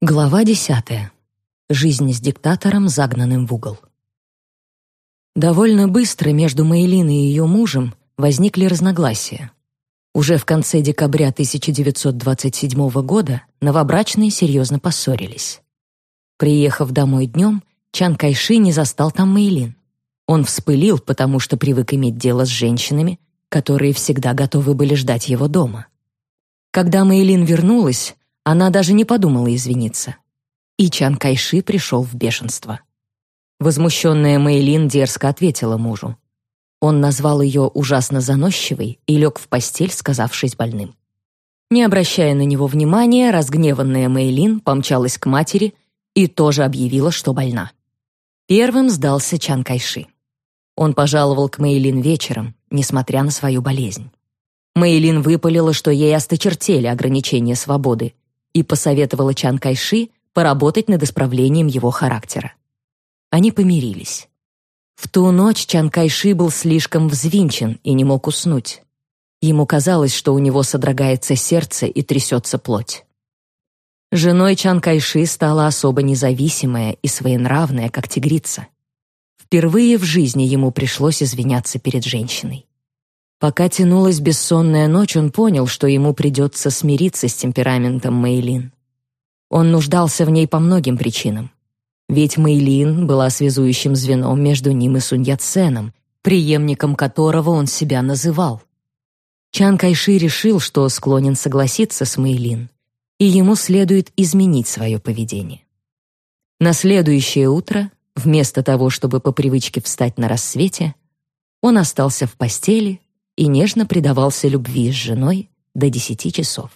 Глава десятая. Жизнь с диктатором, загнанным в угол. Довольно быстро между Мэйлин и ее мужем возникли разногласия. Уже в конце декабря 1927 года новобрачные серьезно поссорились. Приехав домой днем, Чан Кайши не застал там Мэйлин. Он вспылил, потому что привык иметь дело с женщинами, которые всегда готовы были ждать его дома. Когда Мэйлин вернулась, она даже не подумала извиниться. И Чан Кайши пришел в бешенство. Возмущенная Мэйлин дерзко ответила мужу. Он назвал ее ужасно заносчивой и лег в постель, сказавшись больным. Не обращая на него внимания, разгневанная Мэйлин помчалась к матери и тоже объявила, что больна. Первым сдался Чан Кайши. Он пожаловал к Мэйлин вечером, несмотря на свою болезнь. Мэйлин выпалила, что ей осточертели ограничения свободы, и посоветовала Чан Кайши поработать над исправлением его характера. Они помирились. В ту ночь Чан Кайши был слишком взвинчен и не мог уснуть. Ему казалось, что у него содрогается сердце и трясется плоть. Женой Чан Кайши стала особо независимая и своенравная, как тигрица. Впервые в жизни ему пришлось извиняться перед женщиной. Пока тянулась бессонная ночь, он понял, что ему придется смириться с темпераментом Мэйлин. Он нуждался в ней по многим причинам. Ведь Мэйлин была связующим звеном между ним и Сунь Яценом, преемником которого он себя называл. Чан Кайши решил, что склонен согласиться с Мэйлин, и ему следует изменить свое поведение. На следующее утро, вместо того, чтобы по привычке встать на рассвете, он остался в постели и нежно предавался любви с женой до десяти часов.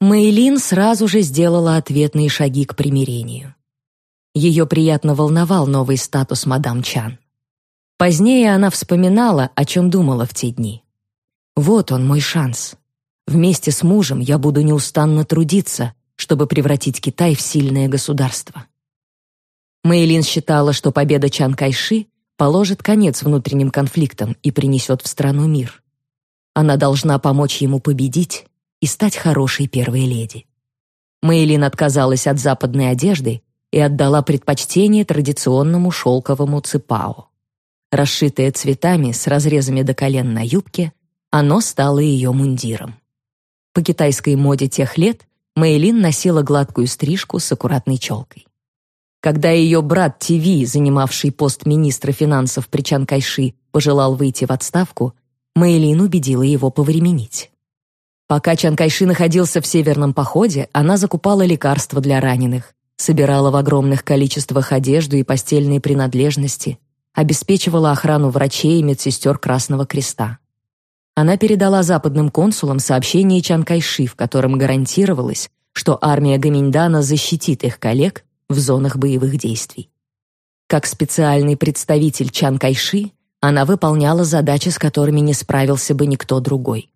Мэйлин сразу же сделала ответные шаги к примирению. Ее приятно волновал новый статус мадам Чан. Позднее она вспоминала, о чем думала в те дни. «Вот он, мой шанс. Вместе с мужем я буду неустанно трудиться, чтобы превратить Китай в сильное государство». Мэйлин считала, что победа Чан Кайши положит конец внутренним конфликтам и принесет в страну мир. Она должна помочь ему победить и стать хорошей первой леди. Мэйлин отказалась от западной одежды и отдала предпочтение традиционному шелковому ципао. Расшитое цветами с разрезами до колен на юбке, оно стало ее мундиром. По китайской моде тех лет Мэйлин носила гладкую стрижку с аккуратной челкой. Когда ее брат ТВ, занимавший пост министра финансов при Чан Кайши, пожелал выйти в отставку, Мэйлин убедила его повременить. Пока Чан Кайши находился в северном походе, она закупала лекарства для раненых, собирала в огромных количествах одежду и постельные принадлежности, обеспечивала охрану врачей и медсестер Красного Креста. Она передала западным консулам сообщение Чан Кайши, в котором гарантировалось, что армия Гаминьдана защитит их коллег в зонах боевых действий. Как специальный представитель Чан Кайши, она выполняла задачи, с которыми не справился бы никто другой.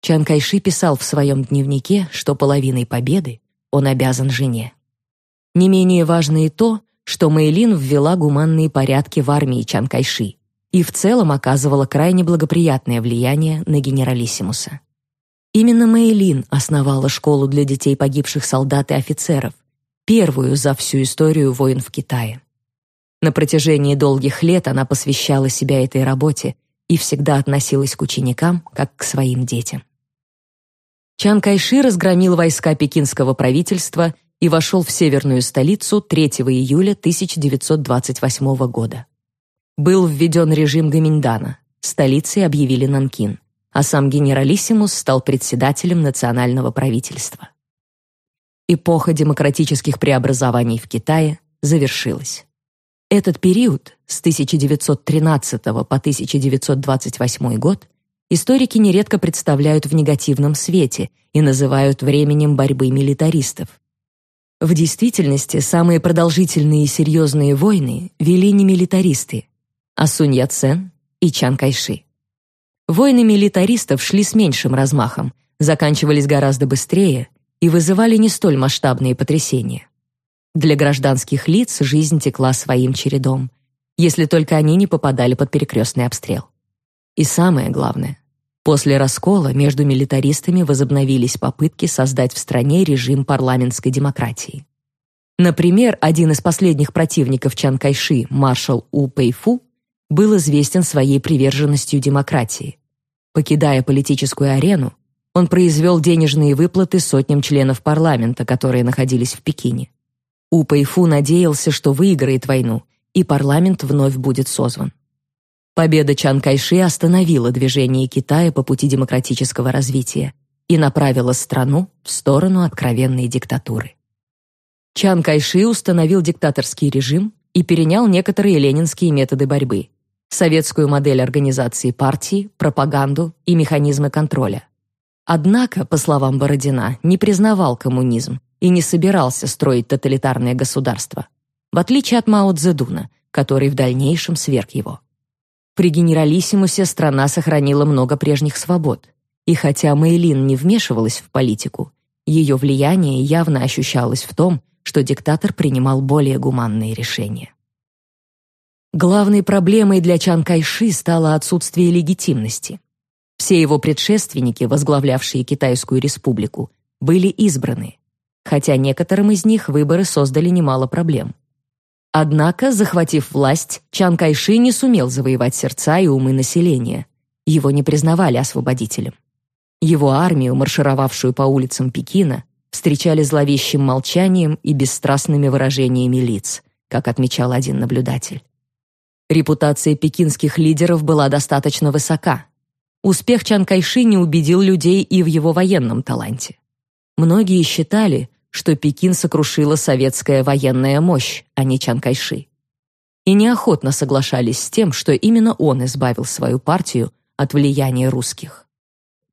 Чан Кайши писал в своем дневнике, что половиной победы он обязан жене. Не менее важно и то, что Мэйлин ввела гуманные порядки в армии Чан Кайши и в целом оказывала крайне благоприятное влияние на генералиссимуса. Именно Мэйлин основала школу для детей погибших солдат и офицеров, первую за всю историю войн в Китае. На протяжении долгих лет она посвящала себя этой работе и всегда относилась к ученикам как к своим детям. Чан Кайши разгромил войска пекинского правительства и вошел в северную столицу 3 июля 1928 года. Был введен режим Гаминдана, столицей объявили Нанкин, а сам генералиссимус стал председателем национального правительства. Эпоха демократических преобразований в Китае завершилась. Этот период с 1913 по 1928 год историки нередко представляют в негативном свете и называют временем борьбы милитаристов. В действительности самые продолжительные и серьезные войны вели не милитаристы, а Сунь Яцен и Чан Кайши. Войны милитаристов шли с меньшим размахом, заканчивались гораздо быстрее и вызывали не столь масштабные потрясения. Для гражданских лиц жизнь текла своим чередом, если только они не попадали под перекрестный обстрел. И самое главное, После раскола между милитаристами возобновились попытки создать в стране режим парламентской демократии. Например, один из последних противников Чан Кайши, маршал У Пэйфу, был известен своей приверженностью демократии. Покидая политическую арену, он произвел денежные выплаты сотням членов парламента, которые находились в Пекине. У Пэйфу надеялся, что выиграет войну, и парламент вновь будет созван. Победа Чан Кайши остановила движение Китая по пути демократического развития и направила страну в сторону откровенной диктатуры. Чан Кайши установил диктаторский режим и перенял некоторые ленинские методы борьбы: советскую модель организации партии, пропаганду и механизмы контроля. Однако, по словам Бородина, не признавал коммунизм и не собирался строить тоталитарное государство, в отличие от Мао Цзэдуна, который в дальнейшем сверг его. При генералиссимусе страна сохранила много прежних свобод, и хотя Мэйлин не вмешивалась в политику, ее влияние явно ощущалось в том, что диктатор принимал более гуманные решения. Главной проблемой для Чан Кайши стало отсутствие легитимности. Все его предшественники, возглавлявшие Китайскую республику, были избраны, хотя некоторым из них выборы создали немало проблем. Однако, захватив власть, Чан Кайши не сумел завоевать сердца и умы населения. Его не признавали освободителем. Его армию, маршировавшую по улицам Пекина, встречали зловещим молчанием и бесстрастными выражениями лиц, как отмечал один наблюдатель. Репутация пекинских лидеров была достаточно высока. Успех Чан Кайши не убедил людей и в его военном таланте. Многие считали, что Пекин сокрушила советская военная мощь, а не Чан Кайши. И неохотно соглашались с тем, что именно он избавил свою партию от влияния русских.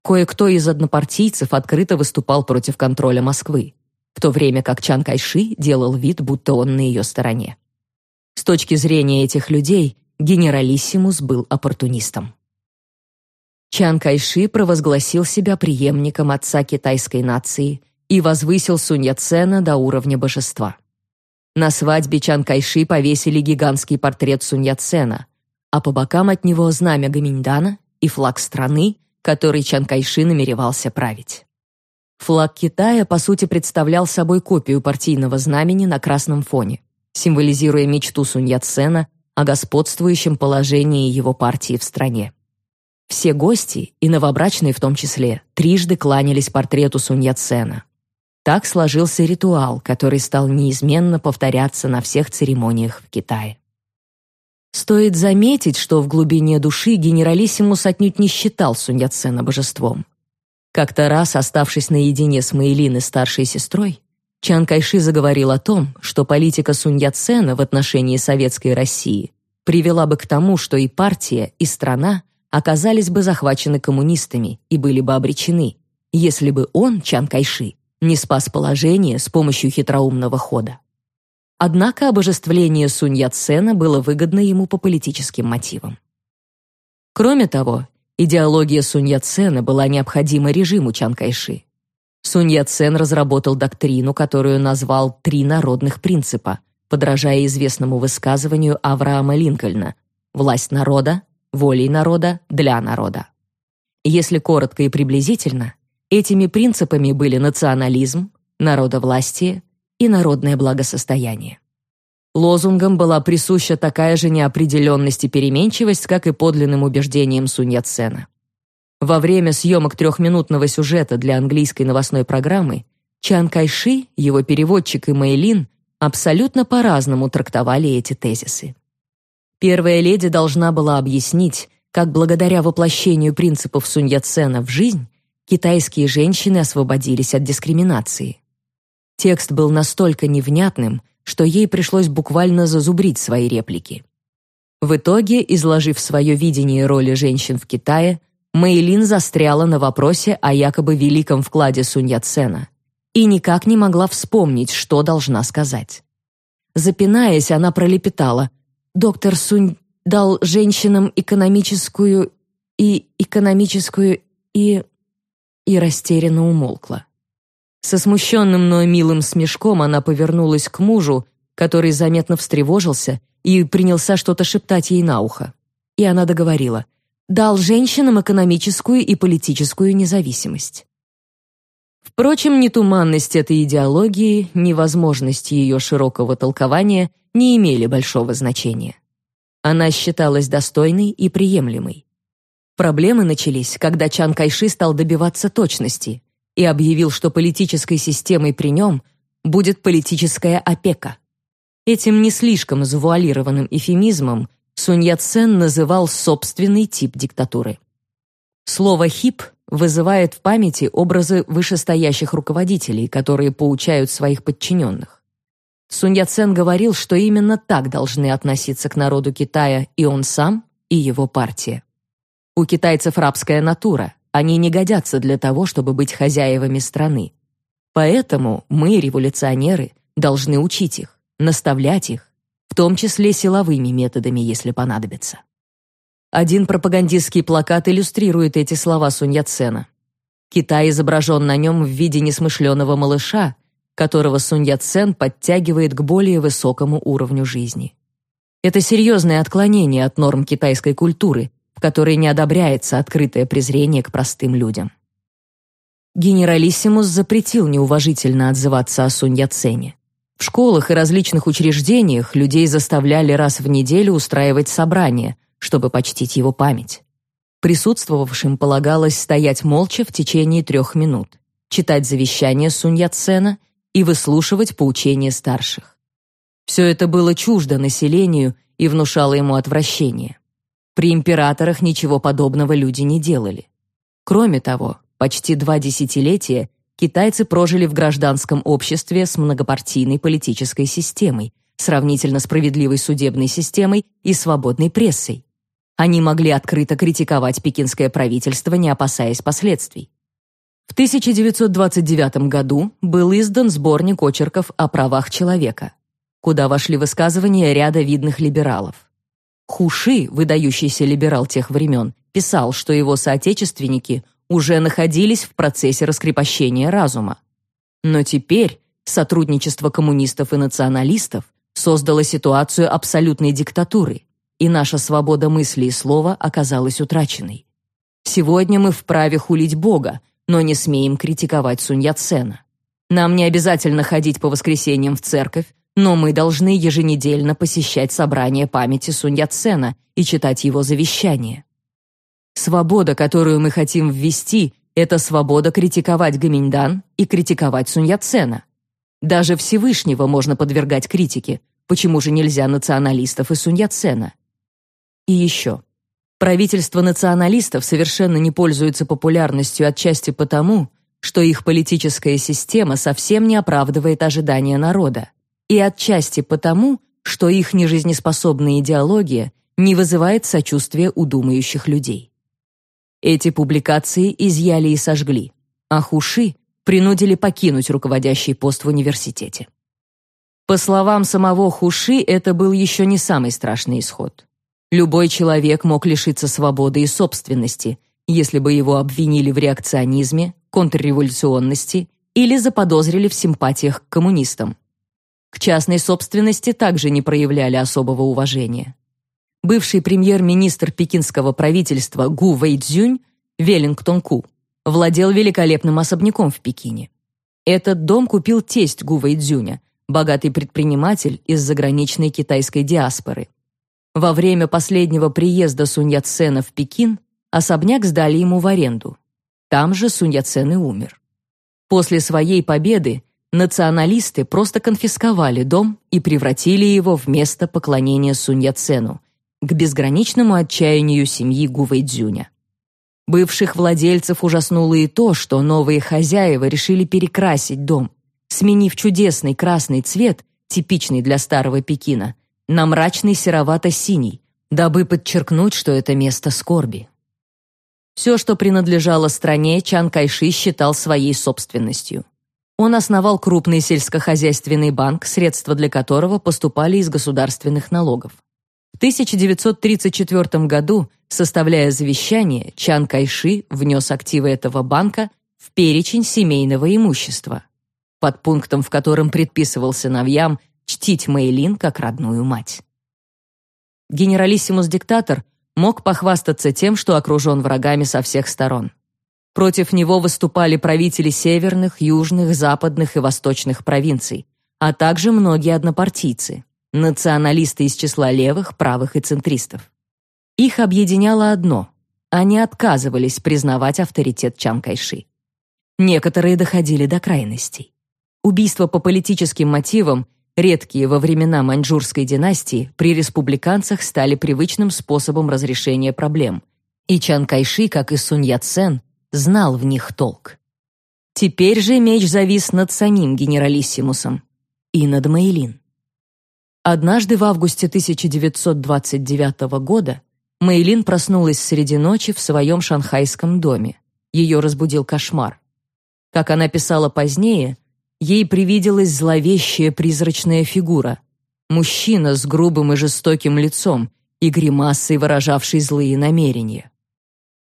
Кое-кто из однопартийцев открыто выступал против контроля Москвы, в то время как Чан Кайши делал вид, будто он на ее стороне. С точки зрения этих людей, генералиссимус был оппортунистом. Чан Кайши провозгласил себя преемником отца китайской нации и возвысил Сунь Яцена до уровня божества. На свадьбе Чан Кайши повесили гигантский портрет Сунь Яцена, а по бокам от него знамя Гаминьдана и флаг страны, который Чан Кайши намеревался править. Флаг Китая, по сути, представлял собой копию партийного знамени на красном фоне, символизируя мечту Сунь Яцена о господствующем положении его партии в стране. Все гости, и новобрачные в том числе, трижды кланялись портрету Сунь Яцена. Так сложился ритуал, который стал неизменно повторяться на всех церемониях в Китае. Стоит заметить, что в глубине души генералиссимус отнюдь не считал Сунь Яцена божеством. Как-то раз, оставшись наедине с Мэйлин и старшей сестрой, Чан Кайши заговорил о том, что политика Сунь Яцена в отношении советской России привела бы к тому, что и партия, и страна оказались бы захвачены коммунистами и были бы обречены, если бы он, Чан Кайши, не спас положение с помощью хитроумного хода. Однако обожествление Сунь Яцена было выгодно ему по политическим мотивам. Кроме того, идеология Сунь Яцена была необходима режиму Чан Кайши. Сунь Яцен разработал доктрину, которую назвал «три народных принципа», подражая известному высказыванию Авраама Линкольна «власть народа, волей народа, для народа». Если коротко и приблизительно, Этими принципами были национализм, народовластие и народное благосостояние. Лозунгам была присуща такая же неопределенность и переменчивость, как и подлинным убеждениям Сунь Яцена. Во время съемок трехминутного сюжета для английской новостной программы Чан Кайши, его переводчик и Мэйлин абсолютно по-разному трактовали эти тезисы. Первая леди должна была объяснить, как благодаря воплощению принципов Сунь Яцена в жизнь китайские женщины освободились от дискриминации. Текст был настолько невнятным, что ей пришлось буквально зазубрить свои реплики. В итоге, изложив свое видение роли женщин в Китае, Мэйлин застряла на вопросе о якобы великом вкладе Сунь Яцена и никак не могла вспомнить, что должна сказать. Запинаясь, она пролепетала: "Доктор Сунь дал женщинам экономическую и экономическую и и растерянно умолкла. Со смущенным, но милым смешком она повернулась к мужу, который заметно встревожился и принялся что-то шептать ей на ухо. И она договорила: дал женщинам экономическую и политическую независимость. Впрочем, ни туманность этой идеологии, ни возможность ее широкого толкования не имели большого значения. Она считалась достойной и приемлемой. Проблемы начались, когда Чан Кайши стал добиваться точности и объявил, что политической системой при нем будет политическая опека. Этим не слишком завуалированным эфемизмом Сунь Яцен называл собственный тип диктатуры. Слово «хип» вызывает в памяти образы вышестоящих руководителей, которые поучают своих подчиненных. Сунь Яцен говорил, что именно так должны относиться к народу Китая и он сам, и его партия. У китайцев рабская натура, они не годятся для того, чтобы быть хозяевами страны. Поэтому мы, революционеры, должны учить их, наставлять их, в том числе силовыми методами, если понадобится. Один пропагандистский плакат иллюстрирует эти слова Сунь Яцена. Китай изображен на нем в виде несмышленого малыша, которого Сунь Яцен подтягивает к более высокому уровню жизни. Это серьезное отклонение от норм китайской культуры, в которой не одобряется открытое презрение к простым людям. Генералиссимус запретил неуважительно отзываться о Сунь Яцене. В школах и различных учреждениях людей заставляли раз в неделю устраивать собрания, чтобы почтить его память. Присутствовавшим полагалось стоять молча в течение трех минут, читать завещание Сунь Яцена и выслушивать поучения старших. Все это было чуждо населению и внушало ему отвращение. При императорах ничего подобного люди не делали. Кроме того, почти два десятилетия китайцы прожили в гражданском обществе с многопартийной политической системой, сравнительно справедливой судебной системой и свободной прессой. Они могли открыто критиковать пекинское правительство, не опасаясь последствий. В 1929 году был издан сборник очерков о правах человека, куда вошли высказывания ряда видных либералов. Хуши, выдающийся либерал тех времен, писал, что его соотечественники уже находились в процессе раскрепощения разума. Но теперь сотрудничество коммунистов и националистов создало ситуацию абсолютной диктатуры, и наша свобода мысли и слова оказалась утраченной. Сегодня мы вправе хулить Бога, но не смеем критиковать Сунь Яцена. Нам не обязательно ходить по воскресеньям в церковь, но мы должны еженедельно посещать собрание памяти Сунь Яцена и читать его завещание. Свобода, которую мы хотим ввести, это свобода критиковать Гаминьдан и критиковать Сунь Яцена. Даже Всевышнего можно подвергать критике, почему же нельзя националистов и Сунь Яцена? И еще. Правительство националистов совершенно не пользуется популярностью отчасти потому, что их политическая система совсем не оправдывает ожидания народа и отчасти потому, что их нежизнеспособная идеология не вызывает сочувствия у думающих людей. Эти публикации изъяли и сожгли, а Хуши принудили покинуть руководящий пост в университете. По словам самого Хуши, это был еще не самый страшный исход. Любой человек мог лишиться свободы и собственности, если бы его обвинили в реакционизме, контрреволюционности или заподозрили в симпатиях к коммунистам. К частной собственности также не проявляли особого уважения. Бывший премьер-министр пекинского правительства Гу Вэйцзюнь, Веллингтон Ку, владел великолепным особняком в Пекине. Этот дом купил тесть Гу Вэйцзюня, богатый предприниматель из заграничной китайской диаспоры. Во время последнего приезда Сунь Яцена в Пекин особняк сдали ему в аренду. Там же Сунь Яцен и умер. После своей победы националисты просто конфисковали дом и превратили его в место поклонения Сунь Яцену, к безграничному отчаянию семьи Гувэйдзюня. Бывших владельцев ужаснуло и то, что новые хозяева решили перекрасить дом, сменив чудесный красный цвет, типичный для старого Пекина, на мрачный серовато-синий, дабы подчеркнуть, что это место скорби. Все, что принадлежало стране, Чан Кайши считал своей собственностью. Он основал крупный сельскохозяйственный банк, средства для которого поступали из государственных налогов. В 1934 году, составляя завещание, Чан Кайши внес активы этого банка в перечень семейного имущества, под пунктом, в котором предписывал сыновьям чтить Мэйлин как родную мать. Генералиссимус-диктатор мог похвастаться тем, что окружен врагами со всех сторон. Против него выступали правители северных, южных, западных и восточных провинций, а также многие однопартийцы, националисты из числа левых, правых и центристов. Их объединяло одно – они отказывались признавать авторитет Чан Кайши. Некоторые доходили до крайностей. Убийства по политическим мотивам, редкие во времена маньчжурской династии, при республиканцах стали привычным способом разрешения проблем. И Чан Кайши, как и Сунь Яцен, знал в них толк. Теперь же меч завис над самим генералиссимусом и над Мэйлин. Однажды в августе 1929 года Мэйлин проснулась среди ночи в своем шанхайском доме. Ее разбудил кошмар. Как она писала позднее, ей привиделась зловещая призрачная фигура. Мужчина с грубым и жестоким лицом и гримасой, выражавшей злые намерения.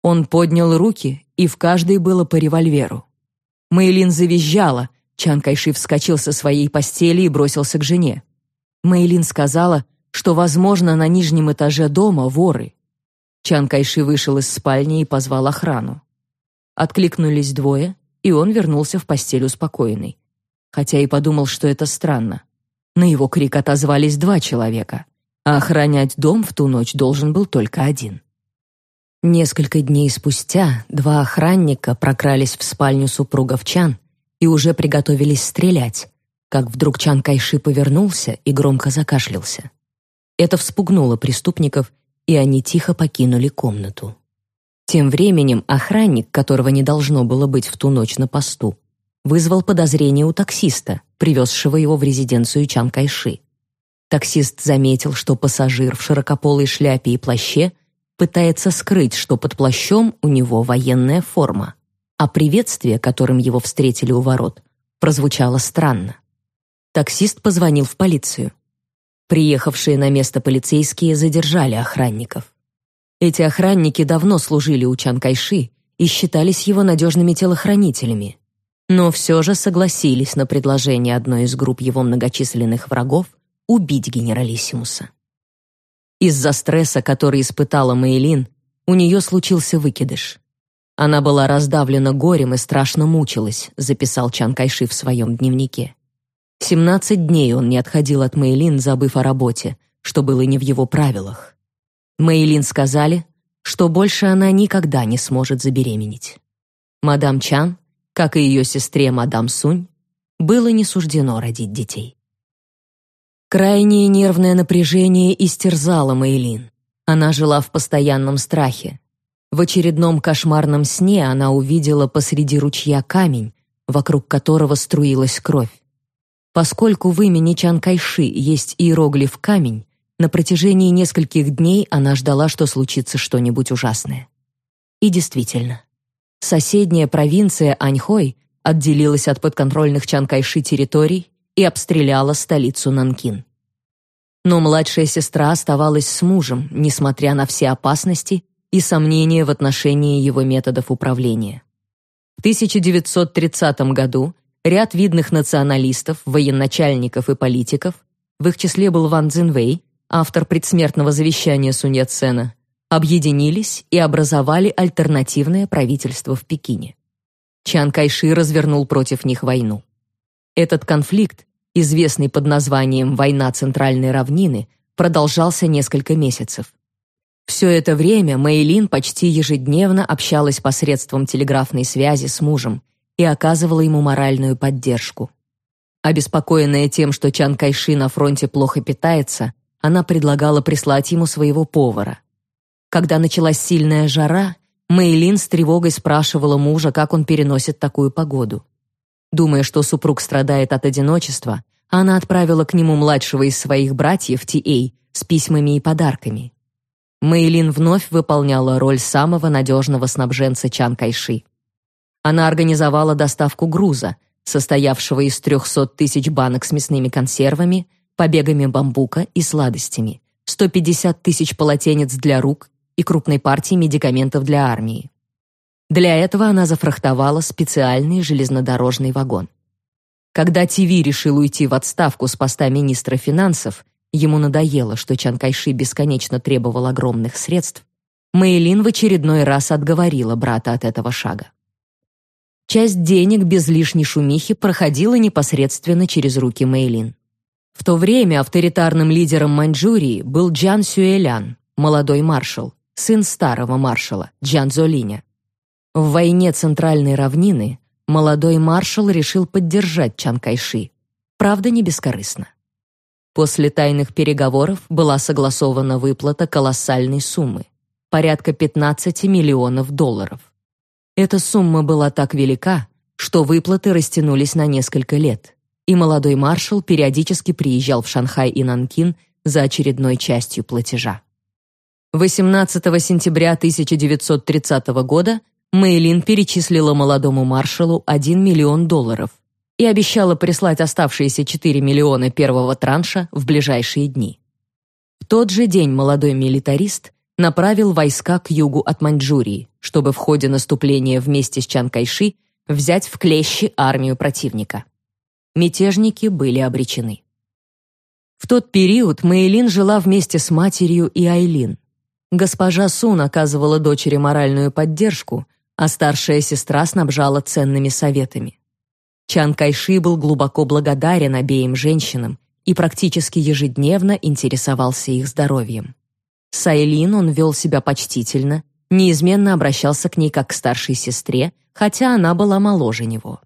Он поднял руки, и в каждой было по револьверу. Мэйлин завизжала, Чан Кайши вскочил со своей постели и бросился к жене. Мэйлин сказала, что, возможно, на нижнем этаже дома воры. Чан Кайши вышел из спальни и позвал охрану. Откликнулись двое, и он вернулся в постель успокоенный. Хотя и подумал, что это странно. На его крик отозвались два человека, а охранять дом в ту ночь должен был только один. Несколько дней спустя два охранника прокрались в спальню супругов Чан и уже приготовились стрелять, как вдруг Чан Кайши повернулся и громко закашлялся. Это вспугнуло преступников, и они тихо покинули комнату. Тем временем охранник, которого не должно было быть в ту ночь на посту, вызвал подозрение у таксиста, привезшего его в резиденцию Чан Кайши. Таксист заметил, что пассажир в широкополой шляпе и плаще пытается скрыть, что под плащом у него военная форма, а приветствие, которым его встретили у ворот, прозвучало странно. Таксист позвонил в полицию. Приехавшие на место полицейские задержали охранников. Эти охранники давно служили у Чан Кайши и считались его надежными телохранителями, но все же согласились на предложение одной из групп его многочисленных врагов убить генералиссимуса. Из-за стресса, который испытала Мэйлин, у нее случился выкидыш. Она была раздавлена горем и страшно мучилась, записал Чан Кайши в своем дневнике. Семнадцать дней он не отходил от Мэйлин, забыв о работе, что было не в его правилах. Мэйлин сказали, что больше она никогда не сможет забеременеть. Мадам Чан, как и ее сестре мадам Сунь, было не суждено родить детей. Крайнее нервное напряжение истерзало Мэйлин. Она жила в постоянном страхе. В очередном кошмарном сне она увидела посреди ручья камень, вокруг которого струилась кровь. Поскольку в имени Чан Кайши есть иероглиф «камень», на протяжении нескольких дней она ждала, что случится что-нибудь ужасное. И действительно, соседняя провинция Аньхой отделилась от подконтрольных Чан Кайши территорий и обстреляла столицу Нанкин. Но младшая сестра оставалась с мужем, несмотря на все опасности и сомнения в отношении его методов управления. В 1930 году ряд видных националистов, военачальников и политиков, в их числе был Ван Цзинвэй, автор предсмертного завещания Сунь Яцена, объединились и образовали альтернативное правительство в Пекине. Чан Кайши развернул против них войну. Этот конфликт, известный под названием «Война Центральной равнины», продолжался несколько месяцев. Все это время Мэйлин почти ежедневно общалась посредством телеграфной связи с мужем и оказывала ему моральную поддержку. Обеспокоенная тем, что Чан Кайши на фронте плохо питается, она предлагала прислать ему своего повара. Когда началась сильная жара, Мэйлин с тревогой спрашивала мужа, как он переносит такую погоду. Думая, что супруг страдает от одиночества, она отправила к нему младшего из своих братьев, Ти-Эй, с письмами и подарками. Мэйлин вновь выполняла роль самого надежного снабженца Чан Кайши. Она организовала доставку груза, состоявшего из 300 тысяч банок с мясными консервами, побегами бамбука и сладостями, 150 тысяч полотенец для рук и крупной партии медикаментов для армии. Для этого она зафрахтовала специальный железнодорожный вагон. Когда ТВ решил уйти в отставку с поста министра финансов, ему надоело, что Чан Кайши бесконечно требовал огромных средств, Мэйлин в очередной раз отговорила брата от этого шага. Часть денег без лишней шумихи проходила непосредственно через руки Мэйлин. В то время авторитарным лидером Маньчжурии был Джан Сюэлян, молодой маршал, сын старого маршала Джан Золиня. В войне Центральной равнины молодой маршал решил поддержать Чан Кайши, правда, не бескорыстно. После тайных переговоров была согласована выплата колоссальной суммы – порядка 15 миллионов долларов. Эта сумма была так велика, что выплаты растянулись на несколько лет, и молодой маршал периодически приезжал в Шанхай и Нанкин за очередной частью платежа. 18 сентября 1930 года Мэйлин перечислила молодому маршалу 1 миллион долларов и обещала прислать оставшиеся 4 миллиона первого транша в ближайшие дни. В тот же день молодой милитарист направил войска к югу от Маньчжурии, чтобы в ходе наступления вместе с Чан Кайши взять в клещи армию противника. Мятежники были обречены. В тот период Мэйлин жила вместе с матерью и Айлин. Госпожа Сун оказывала дочери моральную поддержку, а старшая сестра снабжала ценными советами. Чан Кайши был глубоко благодарен обеим женщинам и практически ежедневно интересовался их здоровьем. С Айлин он вел себя почтительно, неизменно обращался к ней как к старшей сестре, хотя она была моложе него.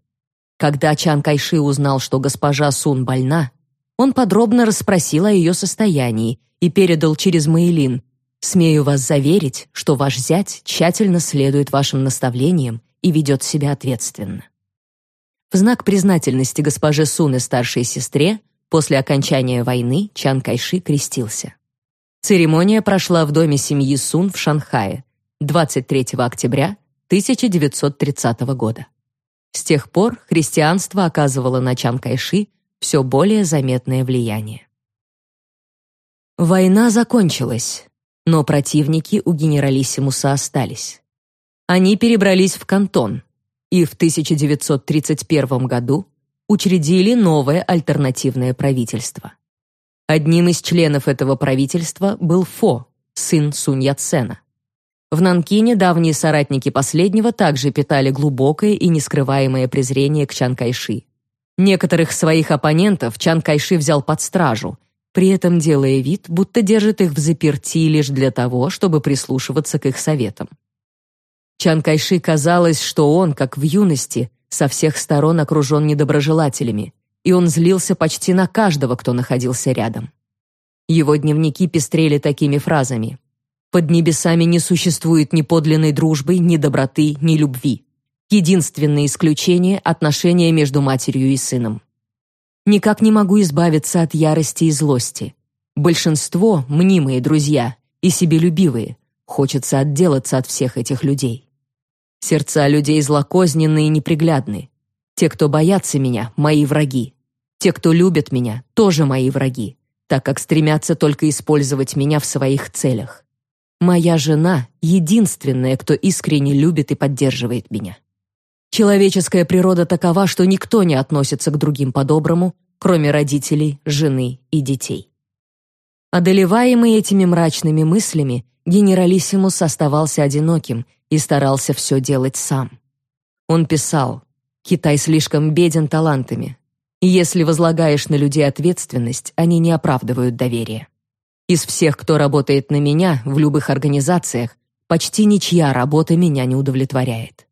Когда Чан Кайши узнал, что госпожа Сун больна, он подробно расспросил о ее состоянии и передал через Мэйлин «Смею вас заверить, что ваш зять тщательно следует вашим наставлениям и ведет себя ответственно». В знак признательности госпоже Сун и старшей сестре после окончания войны Чан Кайши крестился. Церемония прошла в доме семьи Сун в Шанхае 23 октября 1930 года. С тех пор христианство оказывало на Чан Кайши все более заметное влияние. Война закончилась, но противники у генералиссимуса остались. Они перебрались в Кантон и в 1931 году учредили новое альтернативное правительство. Одним из членов этого правительства был Фо, сын Сунь Яцена. В Нанкине давние соратники последнего также питали глубокое и нескрываемое презрение к Чан Кайши. Некоторых своих оппонентов Чан Кайши взял под стражу, при этом делая вид, будто держит их в заперти лишь для того, чтобы прислушиваться к их советам. Чан Кайши казалось, что он, как в юности, со всех сторон окружен недоброжелателями, и он злился почти на каждого, кто находился рядом. Его дневники пестрели такими фразами: "Под небесами не существует ни подлинной дружбы, ни доброты, ни любви. Единственное исключение отношения между матерью и сыном. Никак не могу избавиться от ярости и злости. Большинство мнимые друзья и себелюбивые. Хочется отделаться от всех этих людей. Сердца людей злокозненные и неприглядны. Те, кто боятся меня, мои враги. Те, кто любят меня, тоже мои враги, так как стремятся только использовать меня в своих целях. Моя жена единственная, кто искренне любит и поддерживает меня. Человеческая природа такова, что никто не относится к другим по-доброму, кроме родителей, жены и детей. Одолеваемый этими мрачными мыслями, генералиссимус оставался одиноким и старался все делать сам. Он писал Китай слишком беден талантами. И если возлагаешь на людей ответственность, они не оправдывают доверия. Из всех, кто работает на меня в любых организациях, почти ничья работа меня не удовлетворяет.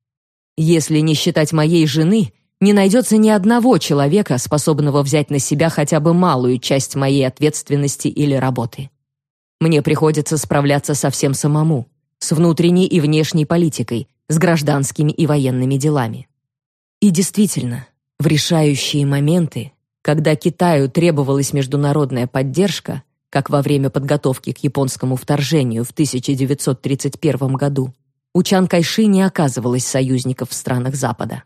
Если не считать моей жены, не найдется ни одного человека, способного взять на себя хотя бы малую часть моей ответственности или работы. Мне приходится справляться со всем самому, с внутренней и внешней политикой, с гражданскими и военными делами. И действительно, в решающие моменты, когда Китаю требовалась международная поддержка, как во время подготовки к японскому вторжению в 1931 году, у Чан Кайши не оказывалось союзников в странах Запада.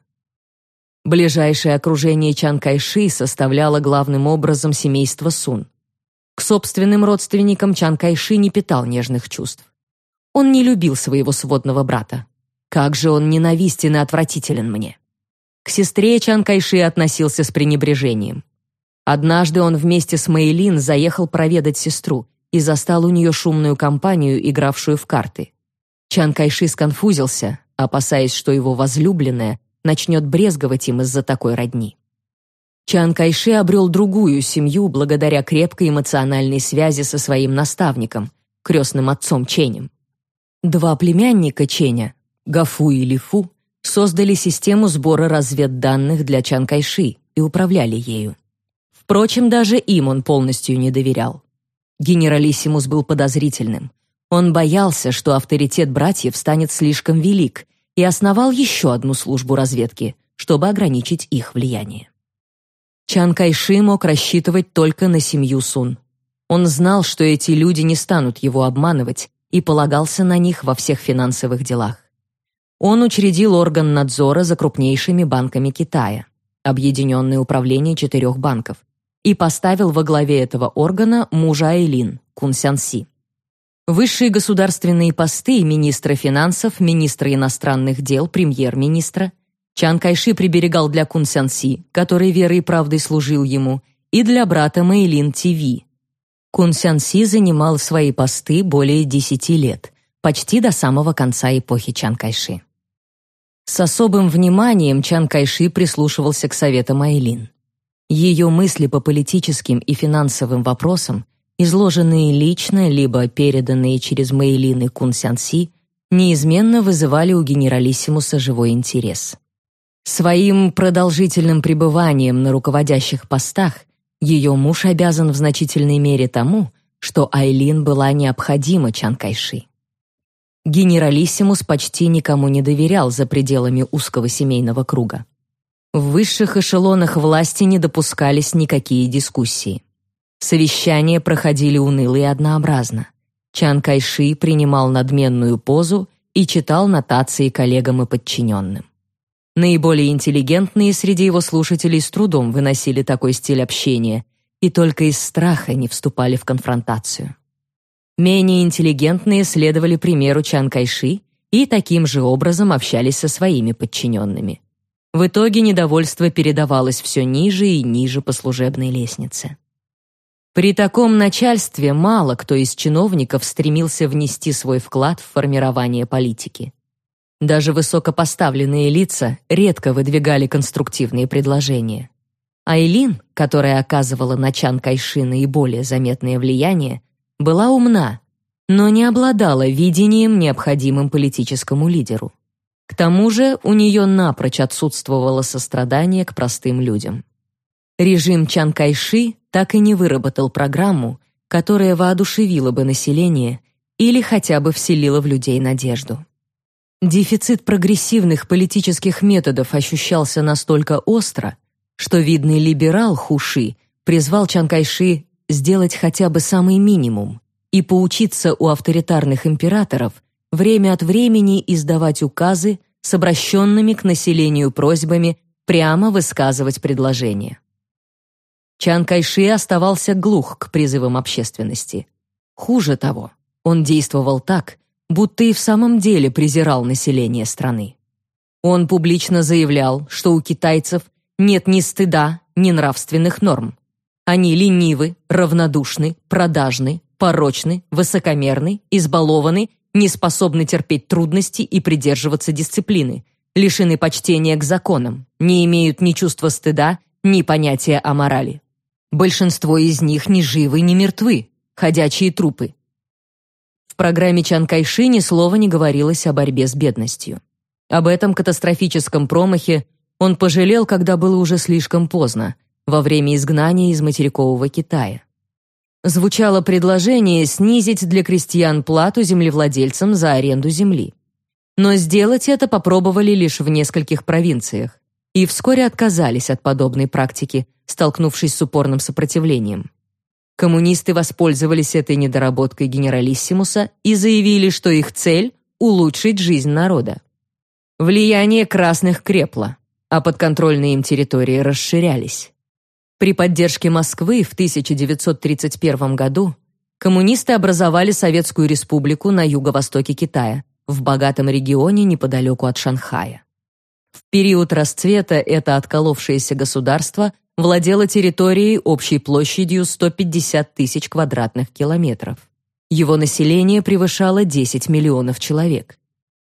Ближайшее окружение Чан Кайши составляло главным образом семейство Сун. К собственным родственникам Чан Кайши не питал нежных чувств. Он не любил своего сводного брата. Как же он ненавистен и отвратителен мне. К сестре Чан Кайши относился с пренебрежением. Однажды он вместе с Мэйлин заехал проведать сестру и застал у нее шумную компанию, игравшую в карты. Чан Кайши сконфузился, опасаясь, что его возлюбленная начнет брезговать им из-за такой родни. Чан Кайши обрел другую семью благодаря крепкой эмоциональной связи со своим наставником, крестным отцом Ченем. Два племянника Ченя, Гафу и Лифу, создали систему сбора разведданных для Чан Кайши и управляли ею. Впрочем, даже им он полностью не доверял. Генералиссимус был подозрительным. Он боялся, что авторитет братьев станет слишком велик, и основал еще одну службу разведки, чтобы ограничить их влияние. Чан Кайши мог рассчитывать только на семью Сун. Он знал, что эти люди не станут его обманывать, и полагался на них во всех финансовых делах. Он учредил орган надзора за крупнейшими банками Китая, Объединенное управление четырех банков, и поставил во главе этого органа мужа Айлин, Кун Сян Си. Высшие государственные посты министра финансов, министра иностранных дел, премьер-министра Чан Кайши приберегал для Кун Сян Си, который верой и правдой служил ему, и для брата Мэйлин ТВ. Кун Сян Си занимал свои посты более десяти лет, почти до самого конца эпохи Чан Кайши. С особым вниманием Чан Кайши прислушивался к советам Айлин. Ее мысли по политическим и финансовым вопросам, изложенные лично либо переданные через Мэйлин и Кун Сян Си, неизменно вызывали у генералиссимуса живой интерес. Своим продолжительным пребыванием на руководящих постах ее муж обязан в значительной мере тому, что Айлин была необходима Чан Кайши. Генералиссимус почти никому не доверял за пределами узкого семейного круга. В высших эшелонах власти не допускались никакие дискуссии. Совещания проходили уныло и однообразно. Чан Кайши принимал надменную позу и читал нотации коллегам и подчиненным. Наиболее интеллигентные среди его слушателей с трудом выносили такой стиль общения и только из страха не вступали в конфронтацию. Менее интеллигентные следовали примеру Чан Кайши и таким же образом общались со своими подчиненными. В итоге недовольство передавалось все ниже и ниже по служебной лестнице. При таком начальстве мало кто из чиновников стремился внести свой вклад в формирование политики. Даже высокопоставленные лица редко выдвигали конструктивные предложения. Айлин, которая оказывала на Чан Кайши наиболее заметное влияние, была умна, но не обладала видением, необходимым политическому лидеру. К тому же у нее напрочь отсутствовало сострадание к простым людям. Режим Чан Кайши так и не выработал программу, которая воодушевила бы население или хотя бы вселила в людей надежду. Дефицит прогрессивных политических методов ощущался настолько остро, что видный либерал Хуши призвал Чан Кайши сделать хотя бы самый минимум и поучиться у авторитарных императоров время от времени издавать указы с обращенными к населению просьбами прямо высказывать предложения. Чан Кайши оставался глух к призывам общественности. Хуже того, он действовал так, будто и в самом деле презирал население страны. Он публично заявлял, что у китайцев нет ни стыда, ни нравственных норм. Они ленивы, равнодушны, продажны, порочны, высокомерны, избалованы не способны терпеть трудности и придерживаться дисциплины, лишены почтения к законам, не имеют ни чувства стыда, ни понятия о морали. Большинство из них ни живы, ни мертвы, ходячие трупы. В программе Чан Кайши ни слова не говорилось о борьбе с бедностью. Об этом катастрофическом промахе он пожалел, когда было уже слишком поздно, во время изгнания из материкового Китая звучало предложение снизить для крестьян плату землевладельцам за аренду земли. Но сделать это попробовали лишь в нескольких провинциях и вскоре отказались от подобной практики, столкнувшись с упорным сопротивлением. Коммунисты воспользовались этой недоработкой генералиссимуса и заявили, что их цель — улучшить жизнь народа. Влияние красных крепло, а подконтрольные им территории расширялись. При поддержке Москвы в 1931 году коммунисты образовали Советскую республику на юго-востоке Китая, в богатом регионе неподалеку от Шанхая. В период расцвета это отколовшееся государство владело территорией общей площадью 150 тысяч квадратных километров. Его население превышало 10 миллионов человек,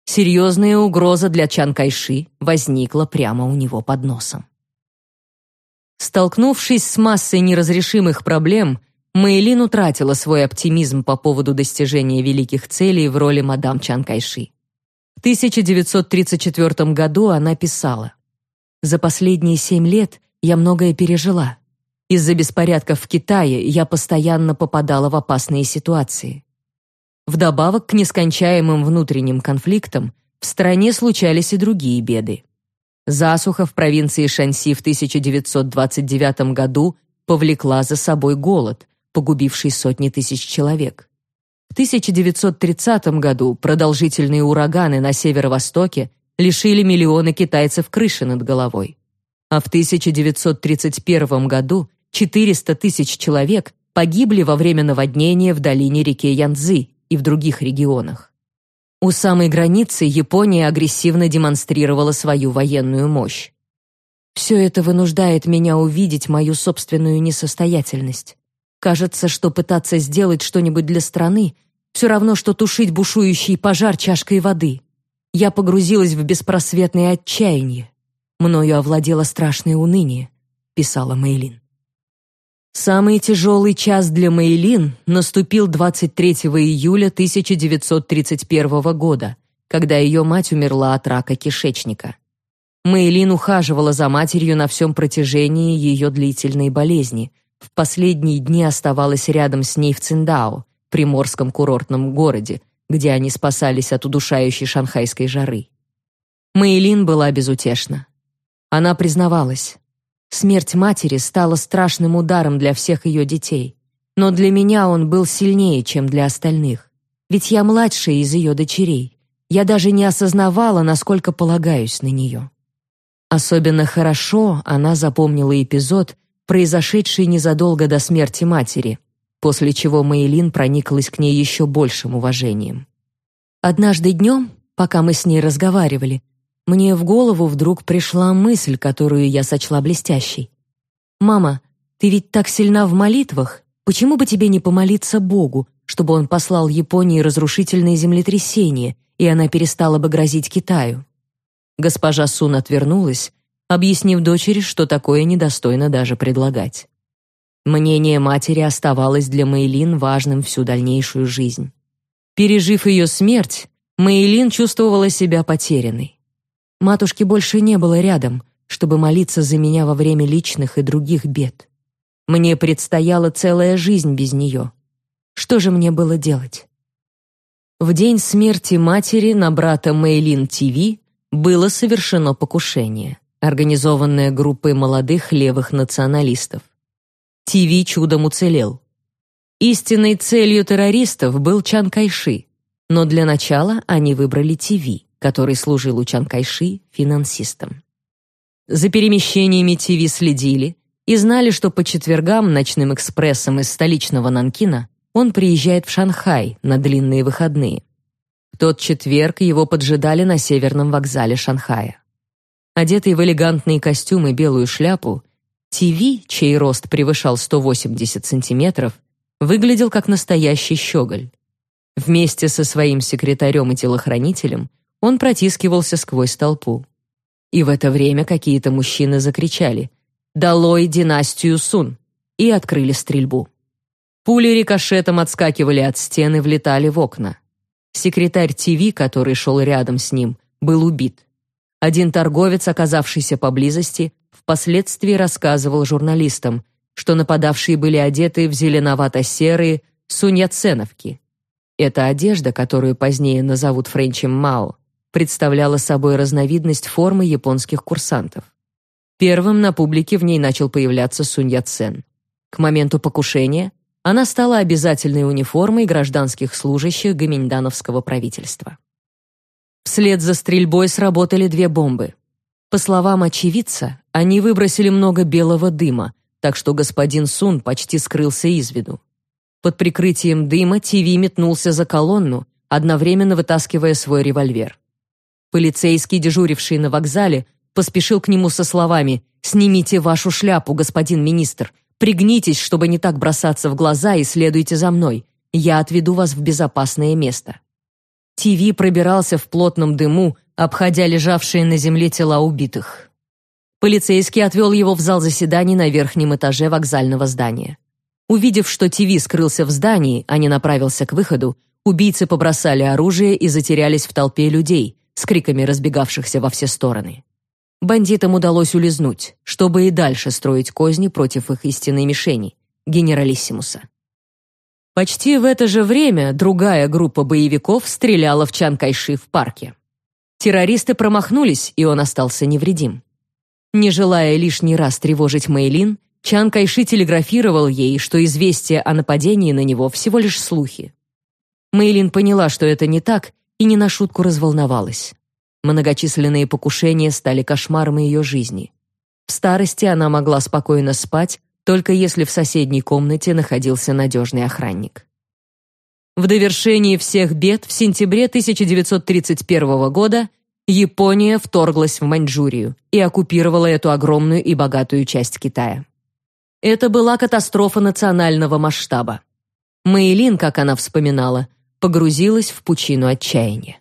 Серьезная угроза для Чан Кайши возникла прямо у него под носом. Столкнувшись с массой неразрешимых проблем, Мэйлин утратила свой оптимизм по поводу достижения великих целей в роли мадам Чан Кайши. В 1934 году она писала «За последние семь лет я многое пережила. Из-за беспорядков в Китае я постоянно попадала в опасные ситуации. Вдобавок к нескончаемым внутренним конфликтам в стране случались и другие беды. Засуха в провинции Шанси в 1929 году повлекла за собой голод, погубивший сотни тысяч человек. В 1930 году продолжительные ураганы на северо-востоке лишили миллионы китайцев крыши над головой. А в 1931 году 400 тысяч человек погибли во время наводнения в долине реки Янцзы и в других регионах. У самой границы Япония агрессивно демонстрировала свою военную мощь. Все это вынуждает меня увидеть мою собственную несостоятельность. Кажется, что пытаться сделать что-нибудь для страны все равно, что тушить бушующий пожар чашкой воды. Я погрузилась в беспросветное отчаяние. Мною овладело страшное уныние, писала Мэйлин. Самый тяжелый час для Мэйлин наступил 23 июля 1931 года, когда ее мать умерла от рака кишечника. Мэйлин ухаживала за матерью на всем протяжении ее длительной болезни. В последние дни оставалась рядом с ней в Циндао, приморском курортном городе, где они спасались от удушающей шанхайской жары. Мэйлин была безутешна. Она признавалась, Смерть матери стала страшным ударом для всех ее детей. Но для меня он был сильнее, чем для остальных. Ведь я младшая из ее дочерей. Я даже не осознавала, насколько полагаюсь на нее. Особенно хорошо она запомнила эпизод, произошедший незадолго до смерти матери, после чего Мэйлин прониклась к ней еще большим уважением. Однажды днем, пока мы с ней разговаривали, мне в голову вдруг пришла мысль, которую я сочла блестящей. «Мама, ты ведь так сильна в молитвах, почему бы тебе не помолиться Богу, чтобы он послал Японии разрушительные землетрясения, и она перестала бы грозить Китаю?» Госпожа Сун отвернулась, объяснив дочери, что такое недостойно даже предлагать. Мнение матери оставалось для Мэйлин важным всю дальнейшую жизнь. Пережив ее смерть, Мэйлин чувствовала себя потерянной. Матушки больше не было рядом, чтобы молиться за меня во время личных и других бед. Мне предстояла целая жизнь без нее. Что же мне было делать? В день смерти матери на брата Мэйлин ТВ было совершено покушение, организованное группой молодых левых националистов. ТВ чудом уцелел. Истинной целью террористов был Чан Кайши, но для начала они выбрали ТВ который служил у Чан Кайши финансистом. За перемещениями ТВ следили и знали, что по четвергам ночным экспрессом из столичного Нанкина он приезжает в Шанхай на длинные выходные. В тот четверг его поджидали на северном вокзале Шанхая. Одетый в элегантные костюмы и белую шляпу, ТВ, чей рост превышал 180 сантиметров, выглядел как настоящий щеголь. Вместе со своим секретарем и телохранителем он протискивался сквозь толпу. И в это время какие-то мужчины закричали «Долой династию Сун!» и открыли стрельбу. Пули рикошетом отскакивали от стены влетали в окна. Секретарь ТВ, который шел рядом с ним, был убит. Один торговец, оказавшийся поблизости, впоследствии рассказывал журналистам, что нападавшие были одеты в зеленовато-серые суньяценовки. Это одежда, которую позднее назовут френчем Мао, представляла собой разновидность формы японских курсантов. Первым на публике в ней начал появляться Сунь Яцен. К моменту покушения она стала обязательной униформой гражданских служащих гоминдановского правительства. Вслед за стрельбой сработали две бомбы. По словам очевидца, они выбросили много белого дыма, так что господин Сун почти скрылся из виду. Под прикрытием дыма ТВ метнулся за колонну, одновременно вытаскивая свой револьвер. Полицейский, дежуривший на вокзале, поспешил к нему со словами «Снимите вашу шляпу, господин министр. Пригнитесь, чтобы не так бросаться в глаза, и следуйте за мной. Я отведу вас в безопасное место». ТВ пробирался в плотном дыму, обходя лежавшие на земле тела убитых. Полицейский отвел его в зал заседаний на верхнем этаже вокзального здания. Увидев, что ТВ скрылся в здании, а не направился к выходу, убийцы побросали оружие и затерялись в толпе людей, с криками разбегавшихся во все стороны. Бандитам удалось улизнуть, чтобы и дальше строить козни против их истинной мишени — генералиссимуса. Почти в это же время другая группа боевиков стреляла в Чан Кайши в парке. Террористы промахнулись, и он остался невредим. Не желая лишний раз тревожить Мэйлин, Чан Кайши телеграфировал ей, что известие о нападении на него всего лишь слухи. Мэйлин поняла, что это не так, и не на шутку разволновалась. Многочисленные покушения стали кошмаром ее жизни. В старости она могла спокойно спать, только если в соседней комнате находился надежный охранник. В довершении всех бед в сентябре 1931 года Япония вторглась в Маньчжурию и оккупировала эту огромную и богатую часть Китая. Это была катастрофа национального масштаба. Мэйлин, как она вспоминала, погрузилась в пучину отчаяния.